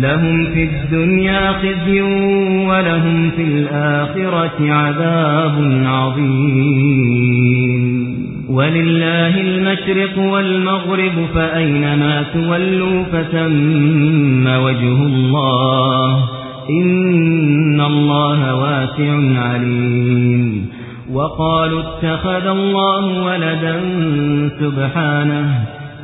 لهم في الدنيا خزي ولهم في الآخرة عذاب عظيم. ولله المشرق والمغرب فأينما تولوا فتم وجه الله. إن الله واسع عليم. وقالوا اتخذ الله ولدا سبحانه.